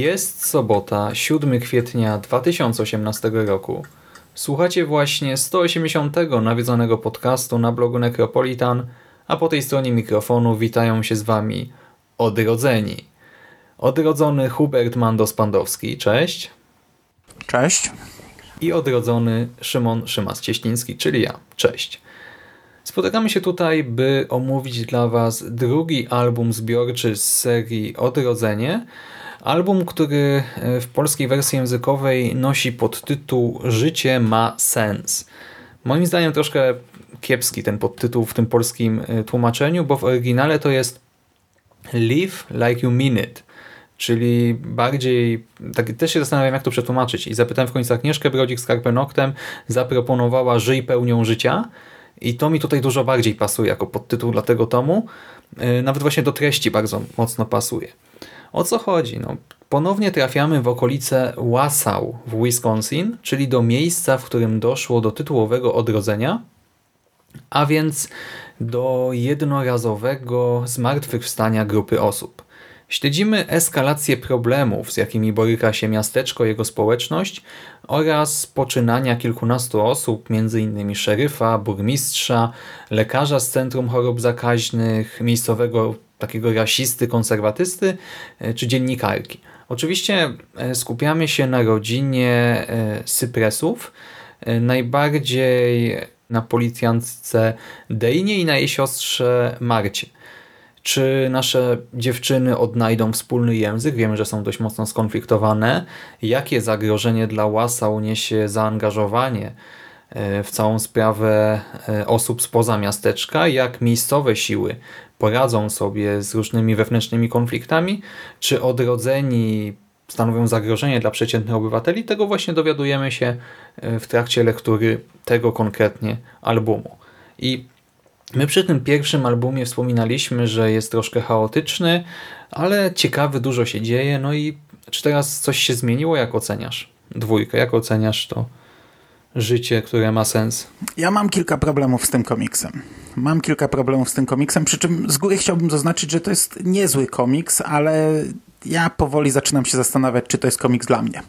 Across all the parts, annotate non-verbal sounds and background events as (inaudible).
Jest sobota, 7 kwietnia 2018 roku. Słuchacie właśnie 180 nawiedzonego podcastu na blogu Necropolitan, a po tej stronie mikrofonu witają się z Wami odrodzeni. Odrodzony Hubert Mandos-Pandowski, cześć. Cześć. I odrodzony Szymon Szymas-Cieśliński, czyli ja, cześć. Spotykamy się tutaj, by omówić dla Was drugi album zbiorczy z serii Odrodzenie, Album, który e, w polskiej wersji językowej nosi podtytuł Życie ma sens. Moim zdaniem troszkę kiepski ten podtytuł w tym polskim e, tłumaczeniu, bo w oryginale to jest Live like you mean it. Czyli bardziej, tak, też się zastanawiam jak to przetłumaczyć i zapytałem w końcu Agnieszkę Brodzik z Karpenoktem, zaproponowała Żyj pełnią życia i to mi tutaj dużo bardziej pasuje jako podtytuł dla tego tomu. E, nawet właśnie do treści bardzo mocno pasuje. O co chodzi? No, ponownie trafiamy w okolice Wausau w Wisconsin, czyli do miejsca, w którym doszło do tytułowego odrodzenia, a więc do jednorazowego zmartwychwstania grupy osób. Śledzimy eskalację problemów, z jakimi boryka się miasteczko, jego społeczność oraz poczynania kilkunastu osób, m.in. szeryfa, burmistrza, lekarza z Centrum Chorób Zakaźnych, miejscowego takiego rasisty, konserwatysty e, czy dziennikarki. Oczywiście e, skupiamy się na rodzinie e, Sypresów, najbardziej na policjantce Dejnie i na jej siostrze Marcie. Czy nasze dziewczyny odnajdą wspólny język? Wiemy, że są dość mocno skonfliktowane. Jakie zagrożenie dla Łasał niesie zaangażowanie w całą sprawę osób spoza miasteczka? Jak miejscowe siły poradzą sobie z różnymi wewnętrznymi konfliktami, czy odrodzeni stanowią zagrożenie dla przeciętnych obywateli, tego właśnie dowiadujemy się e, w trakcie lektury tego konkretnie albumu. I my przy tym pierwszym albumie wspominaliśmy, że jest troszkę chaotyczny, ale ciekawy, dużo się dzieje, no i czy teraz coś się zmieniło? Jak oceniasz dwójkę? Jak oceniasz to życie, które ma sens? Ja mam kilka problemów z tym komiksem. Mam kilka problemów z tym komiksem, przy czym z góry chciałbym zaznaczyć, że to jest niezły komiks, ale ja powoli zaczynam się zastanawiać, czy to jest komiks dla mnie.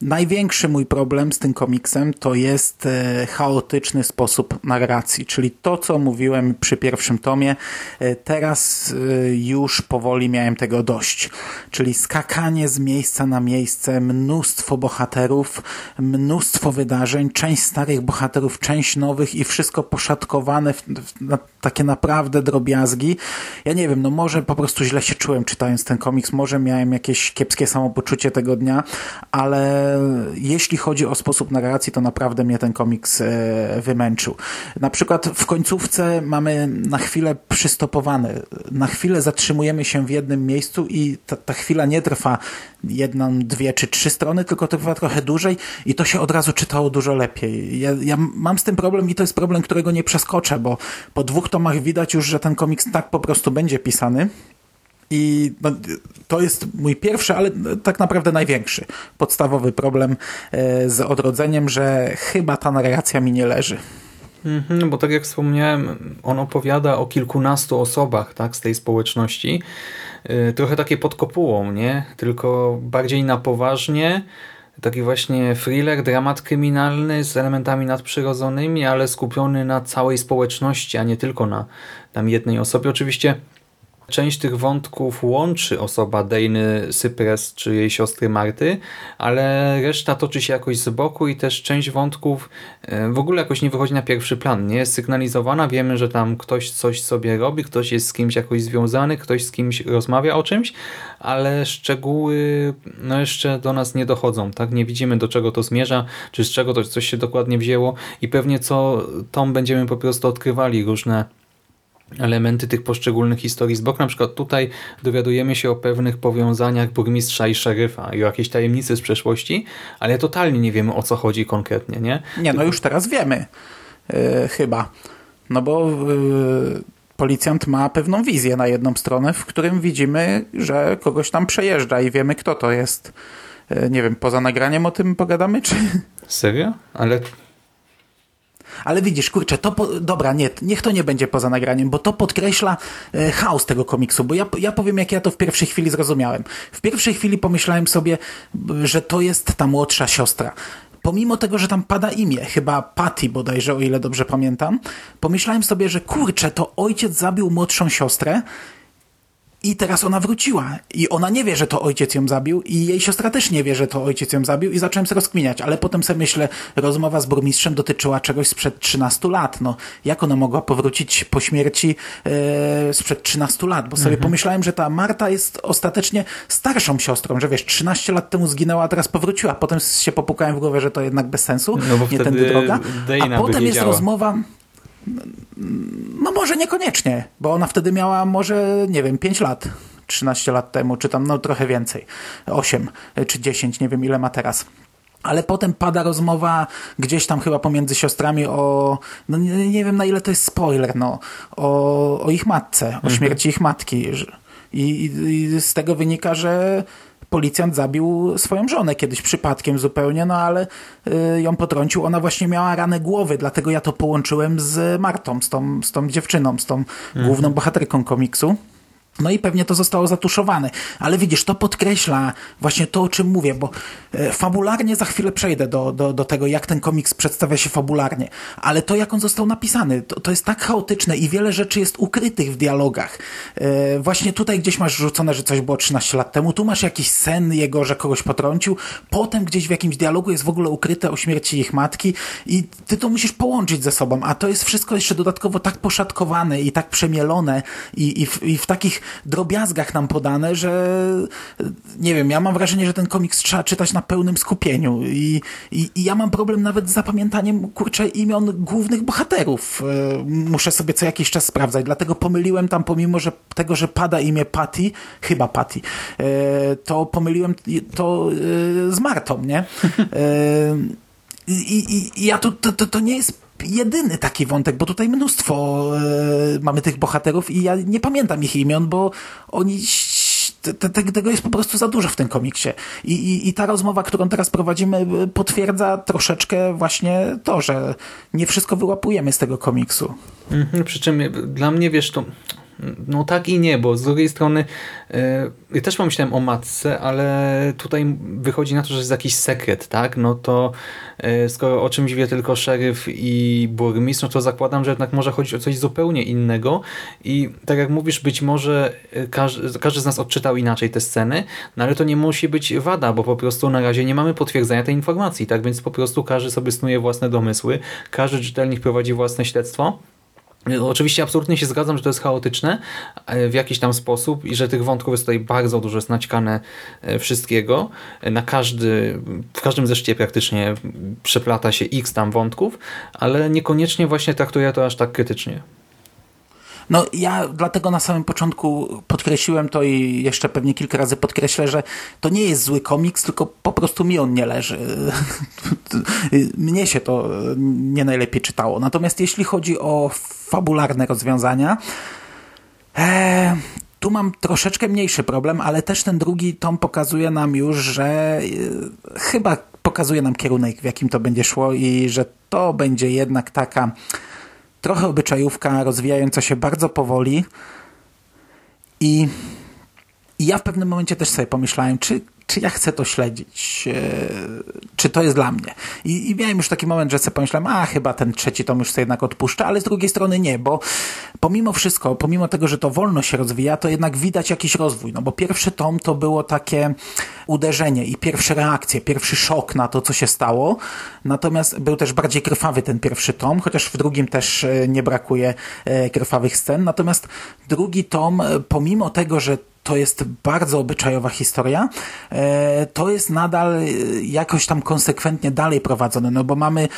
Największy mój problem z tym komiksem to jest e, chaotyczny sposób narracji, czyli to, co mówiłem przy pierwszym tomie, e, teraz e, już powoli miałem tego dość. Czyli skakanie z miejsca na miejsce, mnóstwo bohaterów, mnóstwo wydarzeń, część starych bohaterów, część nowych i wszystko poszatkowane w, na takie naprawdę drobiazgi. Ja nie wiem, no może po prostu źle się czułem czytając ten komiks, może miałem jakieś kiepskie samopoczucie tego dnia, ale jeśli chodzi o sposób narracji, to naprawdę mnie ten komiks e, wymęczył. Na przykład w końcówce mamy na chwilę przystopowane. Na chwilę zatrzymujemy się w jednym miejscu i ta, ta chwila nie trwa jedną, dwie czy trzy strony, tylko trwa trochę dłużej i to się od razu czytało dużo lepiej. Ja, ja mam z tym problem i to jest problem, którego nie przeskoczę, bo po dwóch tomach widać już, że ten komiks tak po prostu będzie pisany. I no, to jest mój pierwszy, ale tak naprawdę największy podstawowy problem e, z odrodzeniem, że chyba ta narracja mi nie leży. Mhm, bo tak jak wspomniałem, on opowiada o kilkunastu osobach tak, z tej społeczności. E, trochę takie pod kopułą, nie? Tylko bardziej na poważnie. Taki właśnie thriller, dramat kryminalny z elementami nadprzyrodzonymi, ale skupiony na całej społeczności, a nie tylko na tam jednej osobie. Oczywiście część tych wątków łączy osoba Dejny Cypress czy jej siostry Marty, ale reszta toczy się jakoś z boku i też część wątków e, w ogóle jakoś nie wychodzi na pierwszy plan. Nie jest sygnalizowana, wiemy, że tam ktoś coś sobie robi, ktoś jest z kimś jakoś związany, ktoś z kimś rozmawia o czymś, ale szczegóły no jeszcze do nas nie dochodzą. tak? Nie widzimy do czego to zmierza, czy z czego to coś się dokładnie wzięło i pewnie co tom będziemy po prostu odkrywali różne elementy tych poszczególnych historii z boku. Na przykład tutaj dowiadujemy się o pewnych powiązaniach burmistrza i szeryfa i o jakiejś tajemnicy z przeszłości, ale totalnie nie wiemy o co chodzi konkretnie, nie? Nie, no już teraz wiemy. Yy, chyba. No bo yy, policjant ma pewną wizję na jedną stronę, w którym widzimy, że kogoś tam przejeżdża i wiemy kto to jest. Yy, nie wiem, poza nagraniem o tym pogadamy, czy... Serio? Ale ale widzisz, kurczę, to po, dobra, nie, niech to nie będzie poza nagraniem, bo to podkreśla e, chaos tego komiksu, bo ja, ja powiem, jak ja to w pierwszej chwili zrozumiałem. W pierwszej chwili pomyślałem sobie, że to jest ta młodsza siostra pomimo tego, że tam pada imię, chyba Patty bodajże, o ile dobrze pamiętam, pomyślałem sobie, że kurczę, to ojciec zabił młodszą siostrę i teraz ona wróciła. I ona nie wie, że to ojciec ją zabił i jej siostra też nie wie, że to ojciec ją zabił i zacząłem sobie rozkminiać. Ale potem sobie myślę, rozmowa z burmistrzem dotyczyła czegoś sprzed 13 lat. No, jak ona mogła powrócić po śmierci e, sprzed 13 lat? Bo sobie mhm. pomyślałem, że ta Marta jest ostatecznie starszą siostrą, że wiesz, 13 lat temu zginęła, a teraz powróciła. Potem się popukałem w głowę, że to jednak bez sensu, no nie tędy droga. A potem jest rozmowa no może niekoniecznie, bo ona wtedy miała może, nie wiem, 5 lat, 13 lat temu, czy tam no trochę więcej, 8 czy 10, nie wiem ile ma teraz. Ale potem pada rozmowa gdzieś tam chyba pomiędzy siostrami o, no nie, nie wiem na ile to jest spoiler, no, o, o ich matce, o mhm. śmierci ich matki. I, i, I z tego wynika, że policjant zabił swoją żonę kiedyś przypadkiem zupełnie, no ale y, ją potrącił. Ona właśnie miała ranę głowy, dlatego ja to połączyłem z Martą, z tą, z tą dziewczyną, z tą mhm. główną bohaterką komiksu. No i pewnie to zostało zatuszowane. Ale widzisz, to podkreśla właśnie to, o czym mówię, bo e, fabularnie za chwilę przejdę do, do, do tego, jak ten komiks przedstawia się fabularnie. Ale to, jak on został napisany, to, to jest tak chaotyczne i wiele rzeczy jest ukrytych w dialogach. E, właśnie tutaj gdzieś masz rzucone, że coś było 13 lat temu, tu masz jakiś sen jego, że kogoś potrącił, potem gdzieś w jakimś dialogu jest w ogóle ukryte o śmierci ich matki i ty to musisz połączyć ze sobą, a to jest wszystko jeszcze dodatkowo tak poszatkowane i tak przemielone i, i, w, i w takich drobiazgach nam podane, że nie wiem, ja mam wrażenie, że ten komiks trzeba czytać na pełnym skupieniu i, i, i ja mam problem nawet z zapamiętaniem, kurczę, imion głównych bohaterów. E, muszę sobie co jakiś czas sprawdzać, dlatego pomyliłem tam, pomimo że tego, że pada imię Patty, chyba Patty, e, to pomyliłem to e, z Martą, nie? I, i, i ja to, to, to nie jest jedyny taki wątek, bo tutaj mnóstwo e, mamy tych bohaterów i ja nie pamiętam ich imion, bo oni te, te, tego jest po prostu za dużo w tym komiksie. I, i, I ta rozmowa, którą teraz prowadzimy, e, potwierdza troszeczkę właśnie to, że nie wszystko wyłapujemy z tego komiksu. Mhm, przy czym dla mnie, wiesz, to no tak i nie, bo z drugiej strony yy, ja też pomyślałem o matce, ale tutaj wychodzi na to, że jest jakiś sekret, tak? No to yy, skoro o czymś wie tylko szeryf i burmistrz, no to zakładam, że jednak może chodzić o coś zupełnie innego i tak jak mówisz, być może e, każdy, każdy z nas odczytał inaczej te sceny, no ale to nie musi być wada, bo po prostu na razie nie mamy potwierdzenia tej informacji, tak? Więc po prostu każdy sobie snuje własne domysły, każdy czytelnik prowadzi własne śledztwo Oczywiście absolutnie się zgadzam, że to jest chaotyczne e, w jakiś tam sposób i że tych wątków jest tutaj bardzo dużo, jest naćkane e, wszystkiego. E, na każdy, w każdym zeszcie praktycznie przeplata się x tam wątków, ale niekoniecznie właśnie traktuję to aż tak krytycznie. No ja dlatego na samym początku podkreśliłem to i jeszcze pewnie kilka razy podkreślę, że to nie jest zły komiks, tylko po prostu mi on nie leży. (laughs) Mnie się to nie najlepiej czytało. Natomiast jeśli chodzi o fabularne rozwiązania, e, tu mam troszeczkę mniejszy problem, ale też ten drugi tom pokazuje nam już, że e, chyba pokazuje nam kierunek, w jakim to będzie szło i że to będzie jednak taka trochę obyczajówka rozwijająca się bardzo powoli i, i ja w pewnym momencie też sobie pomyślałem, czy czy ja chcę to śledzić, e, czy to jest dla mnie. I, I miałem już taki moment, że sobie pomyślałem, a chyba ten trzeci tom już sobie jednak odpuszczę, ale z drugiej strony nie, bo pomimo wszystko, pomimo tego, że to wolno się rozwija, to jednak widać jakiś rozwój, no bo pierwszy tom to było takie uderzenie i pierwsze reakcje, pierwszy szok na to, co się stało, natomiast był też bardziej krwawy ten pierwszy tom, chociaż w drugim też e, nie brakuje e, krwawych scen, natomiast drugi tom, pomimo tego, że to jest bardzo obyczajowa historia, e, to jest nadal e, jakoś tam konsekwentnie dalej prowadzone, no bo mamy e,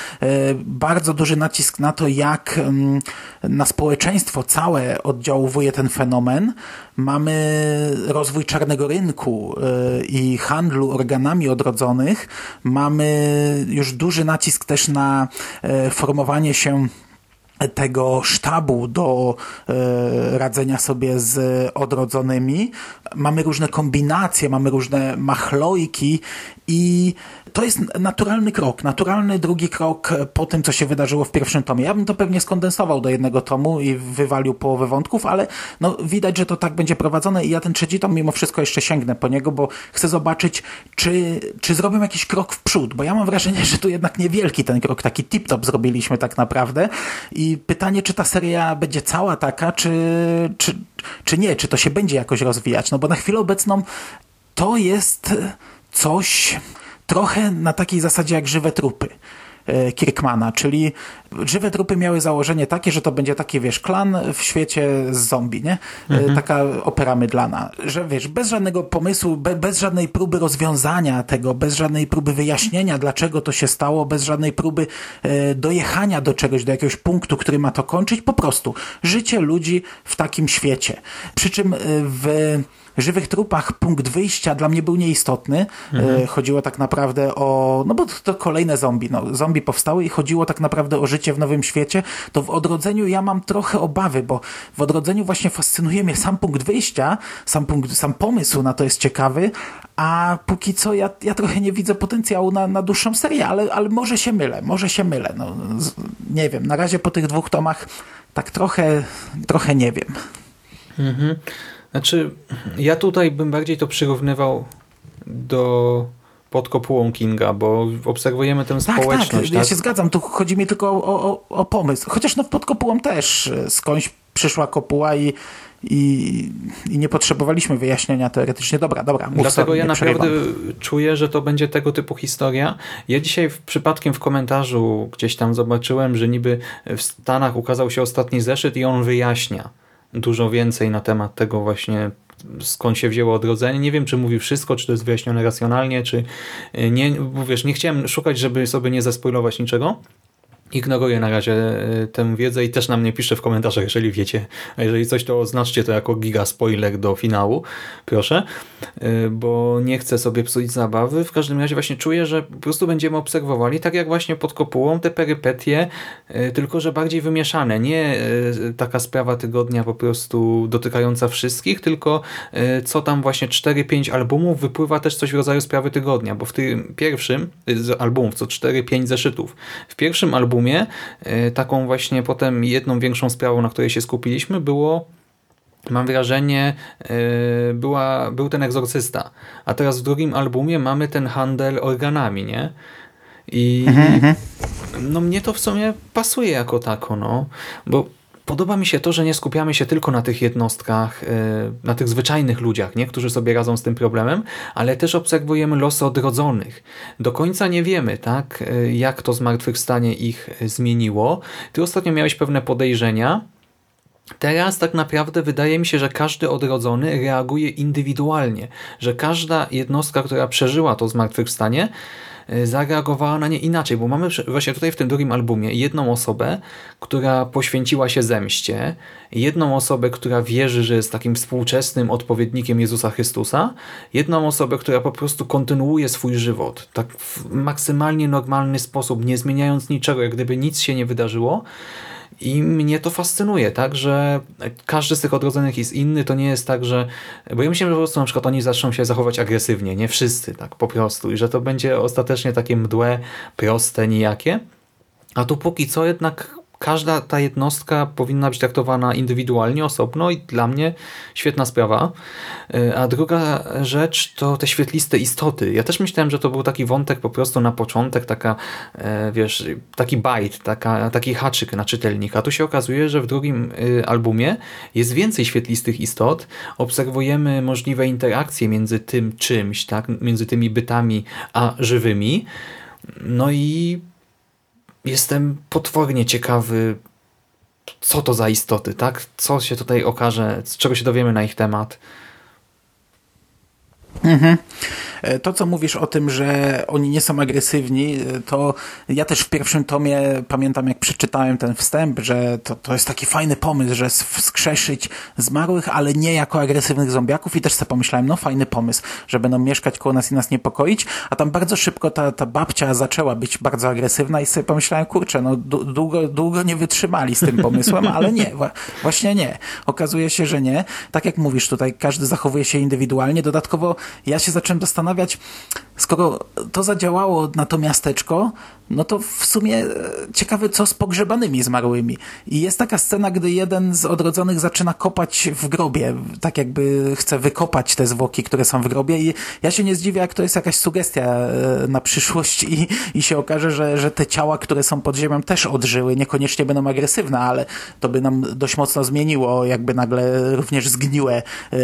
bardzo duży nacisk na to, jak mm, na społeczeństwo całe oddziałuje ten fenomen. Mamy rozwój czarnego rynku i handlu organami odrodzonych. Mamy już duży nacisk też na formowanie się tego sztabu do e, radzenia sobie z odrodzonymi. Mamy różne kombinacje, mamy różne machlojki i to jest naturalny krok, naturalny drugi krok po tym, co się wydarzyło w pierwszym tomie. Ja bym to pewnie skondensował do jednego tomu i wywalił połowę wątków, ale no, widać, że to tak będzie prowadzone i ja ten trzeci tom mimo wszystko jeszcze sięgnę po niego, bo chcę zobaczyć, czy, czy zrobią jakiś krok w przód, bo ja mam wrażenie, (laughs) że tu jednak niewielki ten krok, taki tip-top zrobiliśmy tak naprawdę i pytanie, czy ta seria będzie cała taka, czy, czy, czy nie, czy to się będzie jakoś rozwijać, no bo na chwilę obecną to jest coś trochę na takiej zasadzie jak żywe trupy. E, Kirkmana, czyli żywe trupy miały założenie takie, że to będzie taki, wiesz, klan w świecie z zombie, nie? E, mhm. Taka opera mydlana, że wiesz, bez żadnego pomysłu, be, bez żadnej próby rozwiązania tego, bez żadnej próby wyjaśnienia, dlaczego to się stało, bez żadnej próby e, dojechania do czegoś, do jakiegoś punktu, który ma to kończyć, po prostu życie ludzi w takim świecie. Przy czym w żywych trupach punkt wyjścia dla mnie był nieistotny. Mhm. Chodziło tak naprawdę o, no bo to kolejne zombie. No, zombie powstały i chodziło tak naprawdę o życie w nowym świecie. To w odrodzeniu ja mam trochę obawy, bo w odrodzeniu właśnie fascynuje mnie sam punkt wyjścia, sam, punkt, sam pomysł na to jest ciekawy, a póki co ja, ja trochę nie widzę potencjału na, na dłuższą serię, ale, ale może się mylę, może się mylę. No, nie wiem, na razie po tych dwóch tomach tak trochę, trochę nie wiem. Mhm. Znaczy, ja tutaj bym bardziej to przyrównywał do pod kopułą Kinga, bo obserwujemy tę tak, społeczność. Tak, tak, ja się zgadzam, tu chodzi mi tylko o, o, o pomysł. Chociaż no pod kopułą też e, skądś przyszła kopuła i, i, i nie potrzebowaliśmy wyjaśnienia teoretycznie. Dobra, dobra. Mów Dlatego ja naprawdę czuję, że to będzie tego typu historia. Ja dzisiaj w, przypadkiem w komentarzu gdzieś tam zobaczyłem, że niby w Stanach ukazał się ostatni zeszyt i on wyjaśnia dużo więcej na temat tego właśnie skąd się wzięło odrodzenie. Nie wiem, czy mówi wszystko, czy to jest wyjaśnione racjonalnie, czy e, nie, bo wiesz, nie chciałem szukać, żeby sobie nie zaspoilować niczego, Ignoruję na razie e, tę wiedzę i też na mnie pisze w komentarzach, jeżeli wiecie. A jeżeli coś, to oznaczcie to jako giga spoiler do finału, proszę, e, bo nie chcę sobie psuć zabawy. W każdym razie właśnie czuję, że po prostu będziemy obserwowali, tak jak właśnie pod kopułą, te perypetie, e, tylko że bardziej wymieszane. Nie taka sprawa tygodnia po prostu dotykająca wszystkich, tylko co tam właśnie 4-5 albumów wypływa też coś w rodzaju sprawy tygodnia, bo w tym pierwszym z albumów, co 4-5 zeszytów. W pierwszym albumie E, taką właśnie potem jedną większą sprawą, na której się skupiliśmy, było mam wrażenie, e, była, był ten egzorcysta. A teraz w drugim albumie mamy ten handel organami, nie? I mhm, mhm. no mnie to w sumie pasuje jako tako, no. Bo Podoba mi się to, że nie skupiamy się tylko na tych jednostkach, e, na tych zwyczajnych ludziach, nie? którzy sobie radzą z tym problemem, ale też obserwujemy losy odrodzonych. Do końca nie wiemy, tak, e, jak to zmartwychwstanie ich zmieniło. Ty ostatnio miałeś pewne podejrzenia, Teraz tak naprawdę wydaje mi się, że każdy odrodzony reaguje indywidualnie, że każda jednostka, która przeżyła to zmartwychwstanie, E, zareagowała na nie inaczej, bo mamy właśnie tutaj w tym drugim albumie jedną osobę, która poświęciła się zemście, jedną osobę, która wierzy, że jest takim współczesnym odpowiednikiem Jezusa Chrystusa, jedną osobę, która po prostu kontynuuje swój żywot tak w maksymalnie normalny sposób, nie zmieniając niczego, jak gdyby nic się nie wydarzyło, i mnie to fascynuje, tak, że każdy z tych odrodzonych jest inny, to nie jest tak, że, bo ja myślę, że po prostu na przykład oni zaczną się zachować agresywnie, nie wszyscy, tak, po prostu. I że to będzie ostatecznie takie mdłe, proste, nijakie, a tu póki co jednak każda ta jednostka powinna być traktowana indywidualnie, osobno i dla mnie świetna sprawa. E, a druga rzecz to te świetliste istoty. Ja też myślałem, że to był taki wątek po prostu na początek, taka, e, wiesz, taki bajt, taki haczyk na czytelnika. Tu się okazuje, że w drugim e, albumie jest więcej świetlistych istot. Obserwujemy możliwe interakcje między tym czymś, tak, między tymi bytami a żywymi. No i jestem potwornie ciekawy, co to za istoty, tak? Co się tutaj okaże, z czego się dowiemy na ich temat. Mhm. E, to, co mówisz o tym, że oni nie są agresywni, e, to ja też w pierwszym tomie pamiętam, jak przeczytałem ten wstęp, że to, to jest taki fajny pomysł, że wskrzeszyć zmarłych, ale nie jako agresywnych zombiaków i też sobie pomyślałem, no fajny pomysł, że będą mieszkać koło nas i nas niepokoić, a tam bardzo szybko ta, ta babcia zaczęła być bardzo agresywna i sobie pomyślałem, kurczę, no długo, długo nie wytrzymali z tym pomysłem, (laughs) ale nie, właśnie nie. Okazuje się, że nie. Tak jak mówisz tutaj, każdy zachowuje się indywidualnie. Dodatkowo ja się zacząłem zastanawiać, skoro to zadziałało na to miasteczko, no to w sumie e, ciekawe, co z pogrzebanymi zmarłymi. I jest taka scena, gdy jeden z odrodzonych zaczyna kopać w grobie, tak jakby chce wykopać te zwłoki, które są w grobie i ja się nie zdziwię, jak to jest jakaś sugestia e, na przyszłość i, i się okaże, że, że te ciała, które są pod ziemią też odżyły, niekoniecznie będą agresywne, ale to by nam dość mocno zmieniło, jakby nagle również zgniłe e,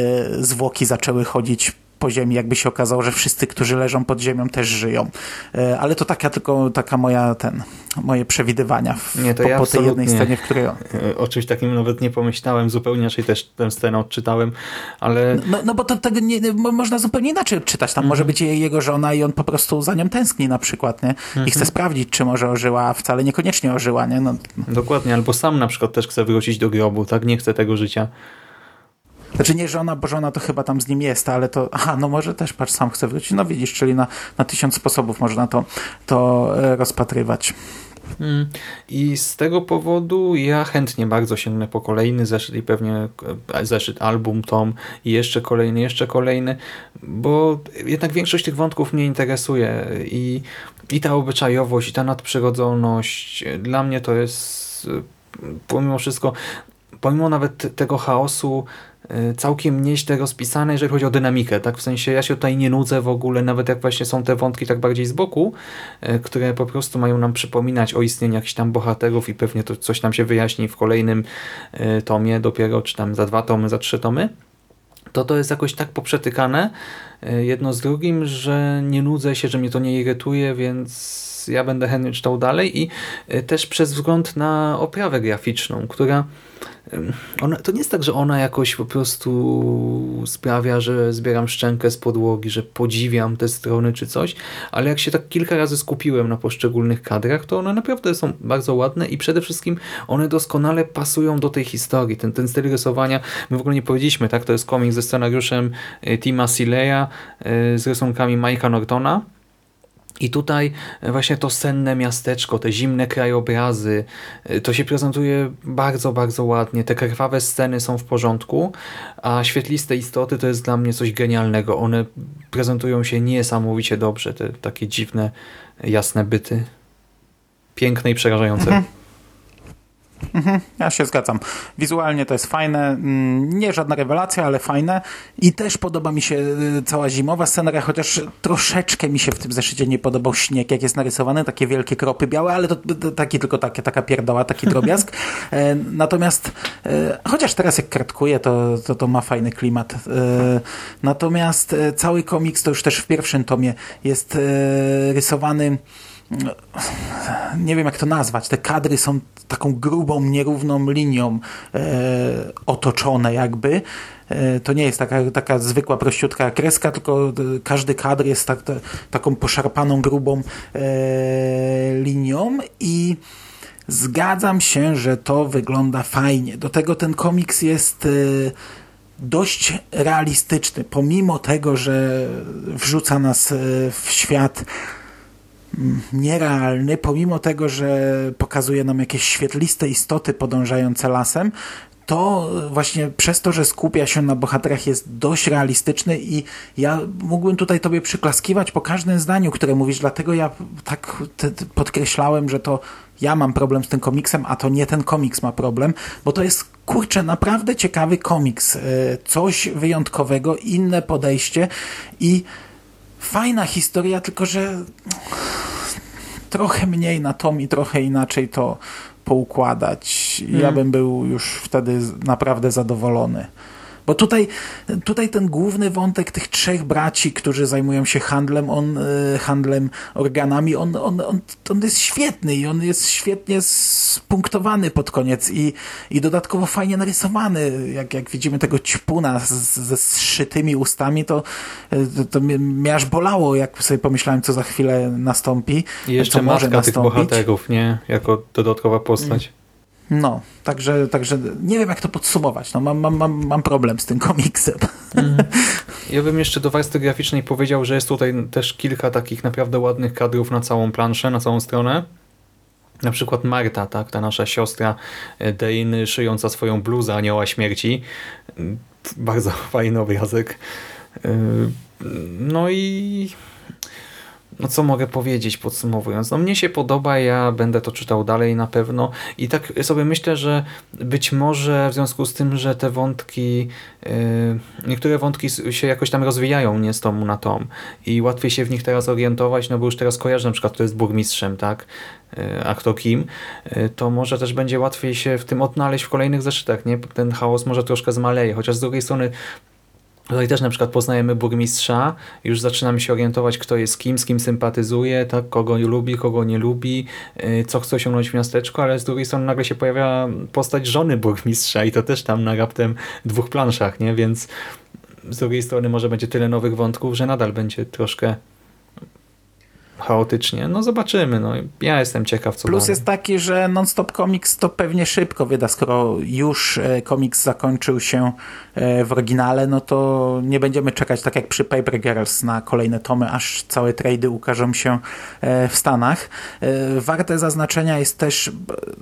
zwłoki zaczęły chodzić po ziemi, jakby się okazało, że wszyscy, którzy leżą pod ziemią też żyją. E, ale to taka tylko taka moja ten, moje przewidywania w, nie, to po, ja po tej jednej scenie, w której... E, o czymś takim nawet nie pomyślałem, zupełnie inaczej też tę scenę odczytałem, ale... No, no bo to tego nie, można zupełnie inaczej odczytać. Tam może mhm. być jego żona i on po prostu za nią tęskni na przykład, nie? I chce mhm. sprawdzić, czy może ożyła, a wcale niekoniecznie ożyła, nie? No. Dokładnie, albo sam na przykład też chce wrócić do grobu, tak? Nie chce tego życia. Znaczy nie żona, bo żona to chyba tam z nim jest, ale to, aha, no może też patrz, sam chce wrócić. No widzisz, czyli na, na tysiąc sposobów można to, to e, rozpatrywać. Hmm. I z tego powodu ja chętnie bardzo sięgnę po kolejny zeszyt i pewnie e, zeszyt, album, tom i jeszcze kolejny, jeszcze kolejny, bo jednak większość tych wątków mnie interesuje i, i ta obyczajowość, i ta nadprzyrodzoność, dla mnie to jest e, pomimo wszystko, pomimo nawet tego chaosu całkiem nieźle rozpisane, jeżeli chodzi o dynamikę, tak? W sensie ja się tutaj nie nudzę w ogóle, nawet jak właśnie są te wątki tak bardziej z boku, y, które po prostu mają nam przypominać o istnieniu jakichś tam bohaterów i pewnie to coś nam się wyjaśni w kolejnym y, tomie dopiero, czy tam za dwa tomy, za trzy tomy, to to jest jakoś tak poprzetykane jedno z drugim, że nie nudzę się, że mnie to nie irytuje, więc ja będę chętnie czytał dalej i też przez wzgląd na oprawę graficzną, która ona, to nie jest tak, że ona jakoś po prostu sprawia, że zbieram szczękę z podłogi, że podziwiam te strony czy coś, ale jak się tak kilka razy skupiłem na poszczególnych kadrach, to one naprawdę są bardzo ładne i przede wszystkim one doskonale pasują do tej historii. Ten, ten styl rysowania, my w ogóle nie powiedzieliśmy, tak, to jest komiks ze scenariuszem e, Tima Sileya e, z rysunkami Mike'a Nortona, i tutaj właśnie to senne miasteczko, te zimne krajobrazy, to się prezentuje bardzo, bardzo ładnie. Te krwawe sceny są w porządku, a świetliste istoty to jest dla mnie coś genialnego. One prezentują się niesamowicie dobrze, te takie dziwne, jasne byty. Piękne i przerażające. Mhm. Mhm, ja się zgadzam. Wizualnie to jest fajne. Mm, nie żadna rewelacja, ale fajne. I też podoba mi się y, cała zimowa sceneria, chociaż troszeczkę mi się w tym zeszycie nie podobał śnieg, jak jest narysowany, takie wielkie kropy białe, ale to, to taki tylko takie, taka pierdoła, taki drobiazg. (laughs) E, natomiast e, chociaż teraz jak kartkuje, to, to, to ma fajny klimat. E, natomiast cały komiks, to już też w pierwszym tomie jest rysowany nie wiem jak to nazwać, te kadry są taką grubą, nierówną linią e, otoczone jakby. E, to nie jest taka, taka zwykła, prościutka kreska, tylko każdy kadr jest tak, taką poszarpaną, grubą e, linią i zgadzam się, że to wygląda fajnie. Do tego ten komiks jest e, dość realistyczny, pomimo tego, że wrzuca nas e, w świat nierealny, pomimo tego, że pokazuje nam jakieś świetliste istoty podążające lasem, to właśnie przez to, że skupia się na bohaterach jest dość realistyczny i ja mógłbym tutaj tobie przyklaskiwać po każdym zdaniu, które mówisz, dlatego ja tak podkreślałem, że to ja mam problem z tym komiksem, a to nie ten komiks ma problem, bo to jest kurczę, naprawdę ciekawy komiks. E, coś wyjątkowego, inne podejście i fajna historia, tylko że trochę mniej na tom i trochę inaczej to poukładać. Ja Mm. bym był już wtedy naprawdę zadowolony. Bo tutaj, tutaj ten główny wątek tych trzech braci, którzy zajmują się handlem, on, e, handlem organami, on, on, on, on jest świetny i on jest świetnie spunktowany pod koniec i, i dodatkowo fajnie narysowany. Jak, jak widzimy tego ćpuna z, ze zszytymi ustami, to, e, to, to mnie, aż bolało, jak sobie pomyślałem, co za chwilę nastąpi. I jeszcze co może matka tych nastąpić. bohaterów, nie? Jako dodatkowa postać. No, także, także nie wiem, jak to podsumować. No, mam, mam, mam, mam problem z tym komiksem. (laughs) Ja bym jeszcze do warstwy graficznej powiedział, że jest tutaj też kilka takich naprawdę ładnych kadrów na całą planszę, na całą stronę. Na przykład Marta, tak, ta nasza siostra e, Deiny szyjąca swoją bluzę Anioła Śmierci. Mm, Bardzo (laughs) fajny obrazek. Yy, No i no co mogę powiedzieć podsumowując? No mnie się podoba, ja będę to czytał dalej na pewno. I tak sobie myślę, że być może w związku z tym, że te wątki, yy, niektóre wątki się jakoś tam rozwijają nie z tomu na tom. I łatwiej się w nich teraz orientować, no bo już teraz kojarzę na przykład, kto jest burmistrzem, tak, yy, a kto kim, yy, to może też będzie łatwiej się w tym odnaleźć w kolejnych zeszytach, nie? Ten chaos może troszkę zmaleje, chociaż z drugiej strony Tutaj też na przykład poznajemy burmistrza, już zaczynamy się orientować, kto jest kim, z kim sympatyzuje, tak, kogo lubi, kogo nie lubi, yy, co chce osiągnąć w miasteczku, ale z drugiej strony nagle się pojawia postać żony burmistrza i to też tam na raptem dwóch planszach, nie? Więc z drugiej strony może będzie tyle nowych wątków, że nadal będzie troszkę chaotycznie. No zobaczymy, no ja jestem ciekaw, co Plus dalej. jest taki, że Non-Stop Comics to pewnie szybko wyda, skoro już e, komiks zakończył się e, w oryginale, no to nie będziemy czekać tak jak przy Paper Girls na kolejne tomy, aż całe trady ukażą się e, w Stanach. Warte zaznaczenia jest też,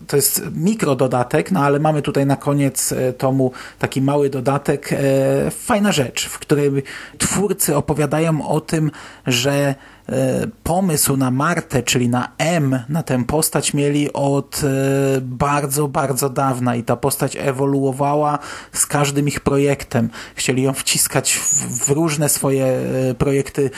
to jest mikrododatek, no ale mamy tutaj na koniec tomu taki mały dodatek. Fajna rzecz, w którym twórcy opowiadają o tym, że pomysł na Martę, czyli na M, na tę postać mieli od e, bardzo, bardzo dawna i ta postać ewoluowała z każdym ich projektem. Chcieli ją wciskać w, różne swoje e, projekty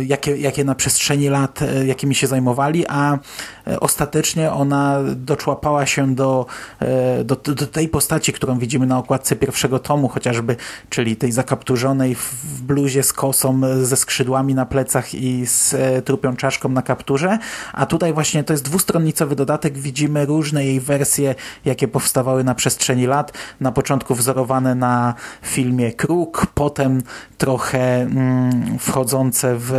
jakie, jakie na przestrzeni lat, e, jakimi się zajmowali, a e, ostatecznie ona doczłapała się do, e, do, do tej postaci, którą widzimy na okładce pierwszego tomu chociażby, czyli tej zakapturzonej w bluzie z kosą, ze skrzydłami na plecach i z trupią czaszką na kapturze, a tutaj właśnie to jest dwustronnicowy dodatek, widzimy różne jej wersje, jakie powstawały na przestrzeni lat, na początku wzorowane na filmie Kruk, potem trochę mm, wchodzące w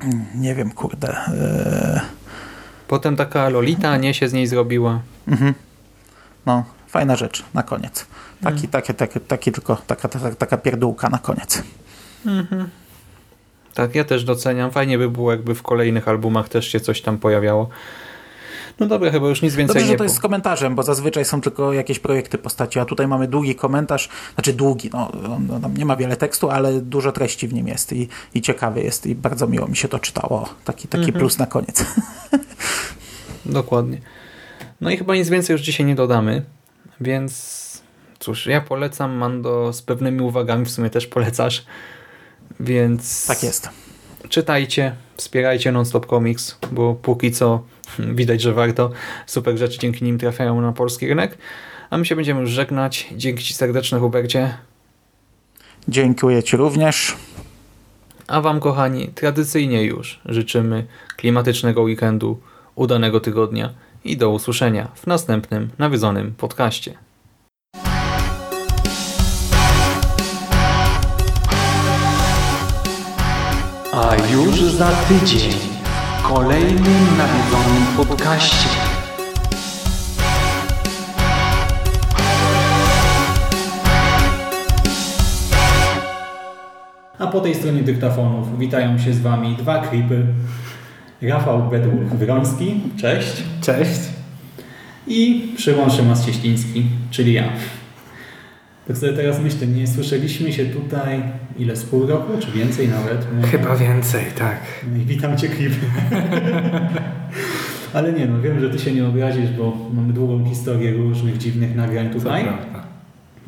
mm, nie wiem, kurde e, Potem taka Lolita, nie się z niej zrobiła. mhm. no, fajna rzecz na koniec. Taki, taki, taki, taki tylko taka, taka, taka pierdółka na koniec. Tak, ja też doceniam. Fajnie by było, jakby w kolejnych albumach też się coś tam pojawiało. No dobra, chyba już nic więcej Dobrze, że nie to jest z komentarzem, bo zazwyczaj są tylko jakieś projekty postaci, a tutaj mamy długi komentarz, znaczy długi, no, on tam nie ma wiele tekstu, ale dużo treści w nim jest i, i ciekawy jest i bardzo miło mi się to czytało. Taki, taki plus na koniec. (laughs) Dokładnie. No i chyba nic więcej już dzisiaj nie dodamy, więc cóż, ja polecam Mando z pewnymi uwagami, w sumie też polecasz, więc tak jest. czytajcie, wspierajcie Nonstop Comics, bo póki co widać, że warto. Super rzeczy dzięki nim trafiają na polski rynek. A my się będziemy już żegnać. Dzięki Ci serdeczne, Hubercie. Dziękuję Ci również. A Wam, kochani, tradycyjnie już życzymy klimatycznego weekendu, udanego tygodnia i do usłyszenia w następnym nawiedzonym podcaście. A już za tydzień kolejnym nawiedzonym podcaście. A po tej stronie dyktafonów witają się z Wami dwa klipy. Rafał Bedul-Wroński, cześć. Cześć. i Szymon Szymas-Cieśliński, czyli ja. Tak sobie teraz myślę, nie słyszeliśmy się tutaj ile z pół roku, czy więcej nawet? Chyba więcej, tak. No i witam Cię, Klip. (laughs) Ale nie, no wiem, że Ty się nie obrazisz, bo mamy długą historię różnych dziwnych nagrań tutaj.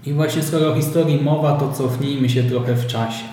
I właśnie skoro o historii mowa, to cofnijmy się trochę w czasie.